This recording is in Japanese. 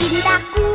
君だ